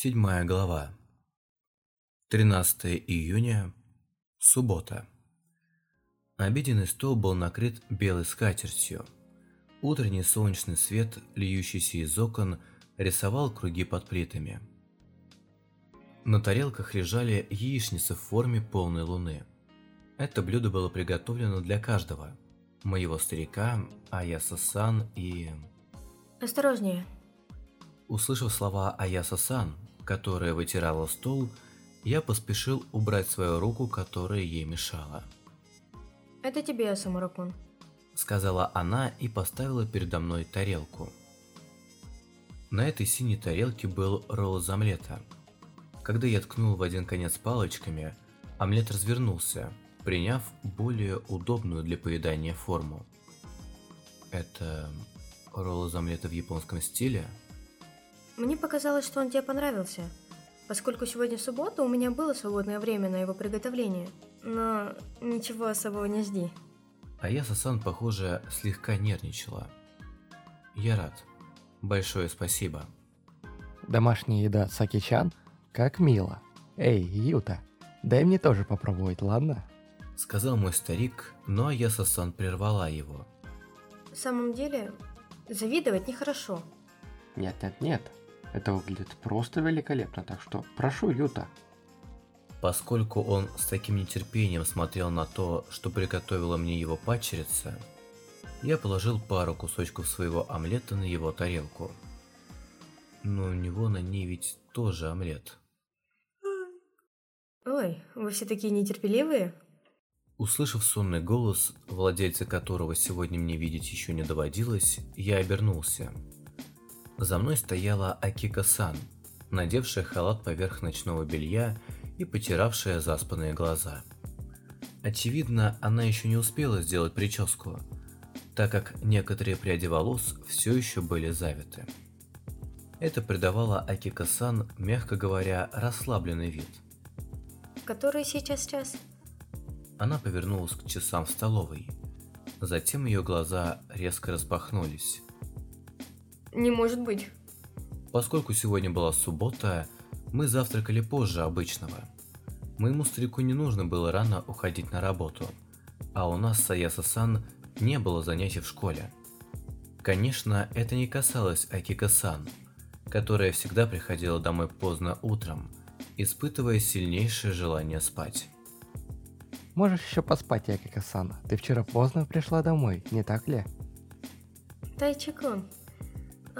Седьмая глава. 13 июня. Суббота. Обеденный стол был накрыт белой скатертью. Утренний солнечный свет, льющийся из окон, рисовал круги под плитами. На тарелках лежали яичницы в форме полной луны. Это блюдо было приготовлено для каждого. Моего старика, Аяса-сан и... Осторожнее. Услышав слова Аяса-сан, которая вытирала стол, я поспешил убрать свою руку, которая ей мешала. Это тебе, Самуракун. Сказала она и поставила передо мной тарелку. На этой синей тарелке был ролл из омлета. Когда я ткнул в один конец палочками, омлет развернулся, приняв более удобную для поедания форму. Это ролл из омлета в японском стиле? Мне показалось, что он тебе понравился, поскольку сегодня суббота, у меня было свободное время на его приготовление. Но ничего особого не жди. А я, Сасан, похоже, слегка нервничала. Я рад. Большое спасибо. Домашняя еда Саки-чан? Как мило. Эй, Юта, дай мне тоже попробовать, ладно? Сказал мой старик, но я, Сасан, прервала его. В самом деле, завидовать нехорошо. Нет-нет-нет, это выглядит просто великолепно, так что прошу, Юта. Поскольку он с таким нетерпением смотрел на то, что приготовила мне его падчерица, я положил пару кусочков своего омлета на его тарелку. Но у него на ней ведь тоже омлет. Ой, вы все такие нетерпеливые? Услышав сонный голос, владельца которого сегодня мне видеть еще не доводилось, я обернулся. За мной стояла Акика-сан, надевшая халат поверх ночного белья и потиравшая заспанные глаза. Очевидно, она еще не успела сделать прическу, так как некоторые пряди волос все еще были завиты. Это придавало Акика-сан, мягко говоря, расслабленный вид. Который сейчас час? Она повернулась к часам в столовой. Затем ее глаза резко распахнулись. Не может быть. Поскольку сегодня была суббота, мы завтракали позже обычного. Моему старику не нужно было рано уходить на работу, а у нас с Аяса-сан не было занятий в школе. Конечно, это не касалось Акика-сан, которая всегда приходила домой поздно утром, испытывая сильнейшее желание спать. Можешь еще поспать, Акика-сан. Ты вчера поздно пришла домой, не так ли? Тайчикун.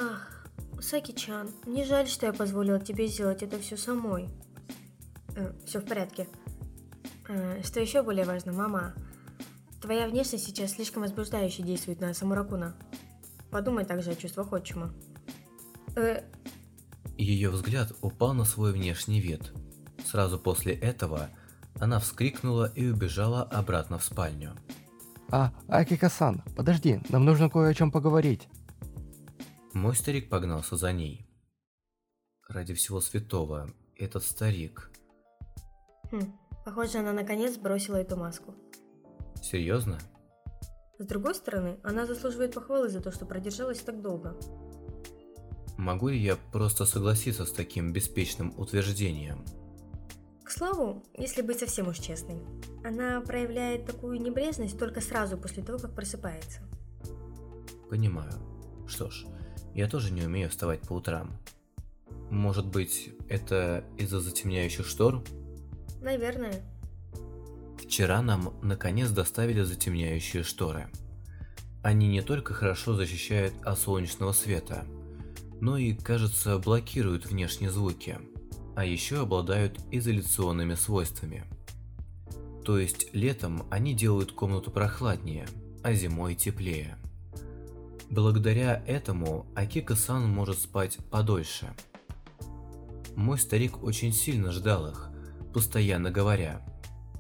Ах, Саки-чан, мне жаль, что я позволила тебе сделать это все самой. Э, все в порядке. Э, что еще более важно, мама, твоя внешность сейчас слишком возбуждающе действует на Самуракуна. Подумай также о чувствах отчима. Э, Ее взгляд упал на свой внешний вид. Сразу после этого она вскрикнула и убежала обратно в спальню. А, Акика-сан, подожди, нам нужно кое о чем поговорить. Мой старик погнался за ней. Ради всего святого, этот старик. хм, похоже, она наконец бросила эту маску. Серьезно? С другой стороны, она заслуживает похвалы за то, что продержалась так долго. Могу ли я просто согласиться с таким беспечным утверждением? К слову, если быть совсем уж честной, она проявляет такую небрежность только сразу после того, как просыпается. Понимаю. Что ж, я тоже не умею вставать по утрам. Может быть, это из-за затемняющих штор? Наверное. Вчера нам наконец доставили затемняющие шторы. Они не только хорошо защищают от солнечного света, но и, кажется, блокируют внешние звуки, а еще обладают изоляционными свойствами. То есть летом они делают комнату прохладнее, а зимой теплее. Благодаря этому Акика-сан может спать подольше. Мой старик очень сильно ждал их, постоянно говоря,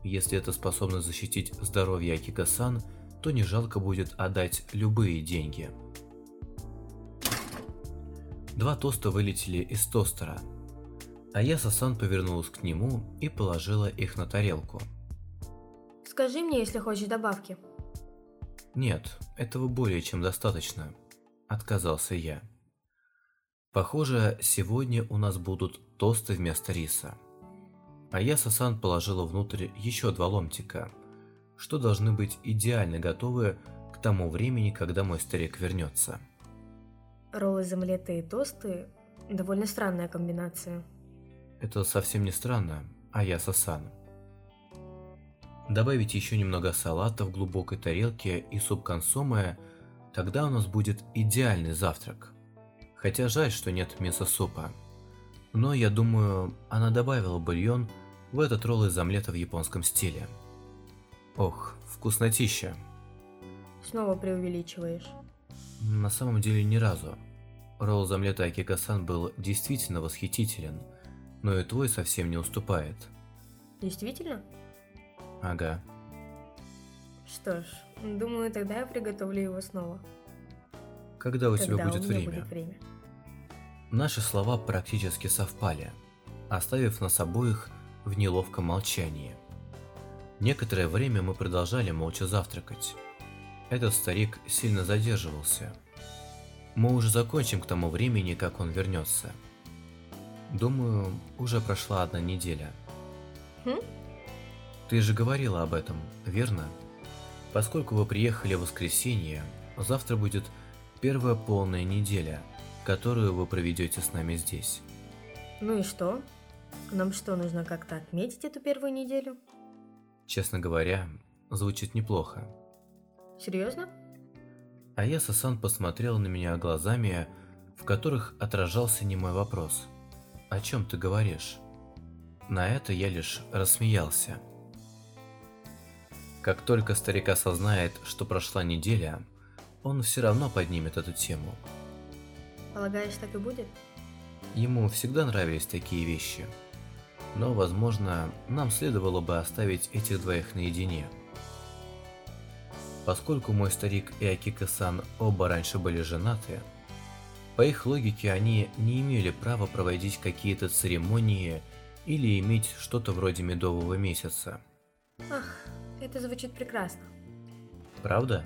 если это способно защитить здоровье Акика-сан, то не жалко будет отдать любые деньги. Два тоста вылетели из тостера, а я Сасан повернулась к нему и положила их на тарелку. Скажи мне, если хочешь добавки. Нет, этого более чем достаточно, отказался я. Похоже, сегодня у нас будут тосты вместо риса. А я Сасан положила внутрь еще два ломтика, что должны быть идеально готовы к тому времени, когда мой старик вернется. Роллы из омлета и тосты – довольно странная комбинация. Это совсем не странно, а я Сасан. Добавить еще немного салата в глубокой тарелке и суп консоме, тогда у нас будет идеальный завтрак. Хотя жаль, что нет мяса супа. Но я думаю, она добавила бульон в этот ролл из омлета в японском стиле. Ох, вкуснотища. Снова преувеличиваешь. На самом деле ни разу. Ролл из омлета Акика-сан был действительно восхитителен, но и твой совсем не уступает. Действительно? Ага. Что ж, думаю, тогда я приготовлю его снова. Когда у Когда тебя будет у время? будет время. Наши слова практически совпали, оставив нас обоих в неловком молчании. Некоторое время мы продолжали молча завтракать. Этот старик сильно задерживался. Мы уже закончим к тому времени, как он вернется. Думаю, уже прошла одна неделя. Хм? Ты же говорила об этом, верно? Поскольку вы приехали в воскресенье, завтра будет первая полная неделя, которую вы проведете с нами здесь. Ну и что? Нам что, нужно как-то отметить эту первую неделю? Честно говоря, звучит неплохо. Серьезно? А я Сасан посмотрел на меня глазами, в которых отражался немой вопрос. «О чем ты говоришь?» На это я лишь рассмеялся. Как только старик осознает, что прошла неделя, он все равно поднимет эту тему. Полагаешь, так и будет? Ему всегда нравились такие вещи. Но, возможно, нам следовало бы оставить этих двоих наедине. Поскольку мой старик и Акика-сан оба раньше были женаты, по их логике они не имели права проводить какие-то церемонии или иметь что-то вроде медового месяца. Ах, это звучит прекрасно. Правда?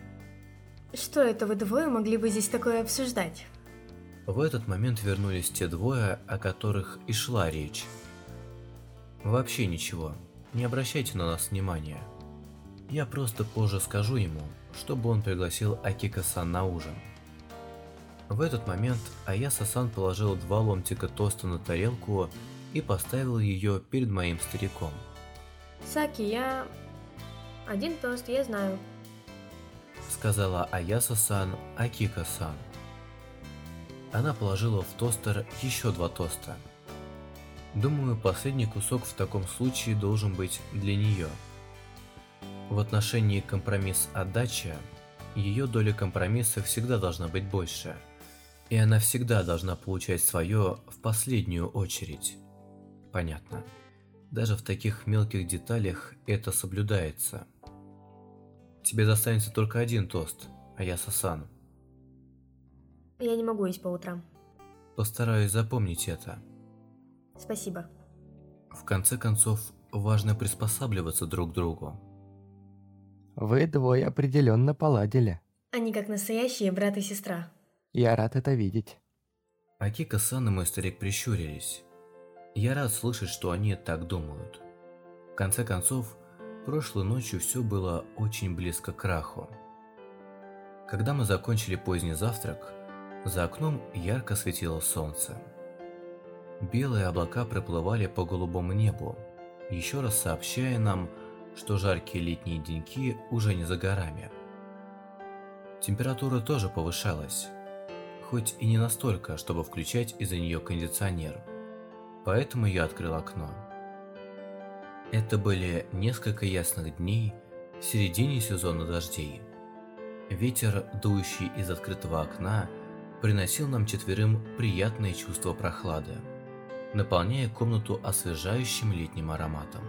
Что это вы двое могли бы здесь такое обсуждать? В этот момент вернулись те двое, о которых и шла речь. Вообще ничего, не обращайте на нас внимания. Я просто позже скажу ему, чтобы он пригласил Акика-сан на ужин. В этот момент Аяса-сан положил два ломтика тоста на тарелку и поставил ее перед моим стариком. Саки, я... Один тост, я знаю. Сказала Аяса-сан Акика-сан. Она положила в тостер еще два тоста. Думаю, последний кусок в таком случае должен быть для нее. В отношении компромисс-отдача, ее доля компромисса всегда должна быть больше, и она всегда должна получать свое в последнюю очередь. Понятно. Даже в таких мелких деталях это соблюдается. Тебе достанется только один тост, а я Сасан. Я не могу есть по утрам. Постараюсь запомнить это. Спасибо. В конце концов, важно приспосабливаться друг к другу. Вы двое определенно поладили. Они как настоящие брат и сестра. Я рад это видеть. Акика-сан и мой старик прищурились. Я рад слышать, что они так думают. В конце концов, прошлой ночью все было очень близко к краху. Когда мы закончили поздний завтрак, за окном ярко светило солнце. Белые облака проплывали по голубому небу, еще раз сообщая нам, что жаркие летние деньки уже не за горами. Температура тоже повышалась, хоть и не настолько, чтобы включать из-за нее кондиционер, поэтому я открыл окно. Это были несколько ясных дней в середине сезона дождей. Ветер, дующий из открытого окна, приносил нам четверым приятное чувство прохлады, наполняя комнату освежающим летним ароматом.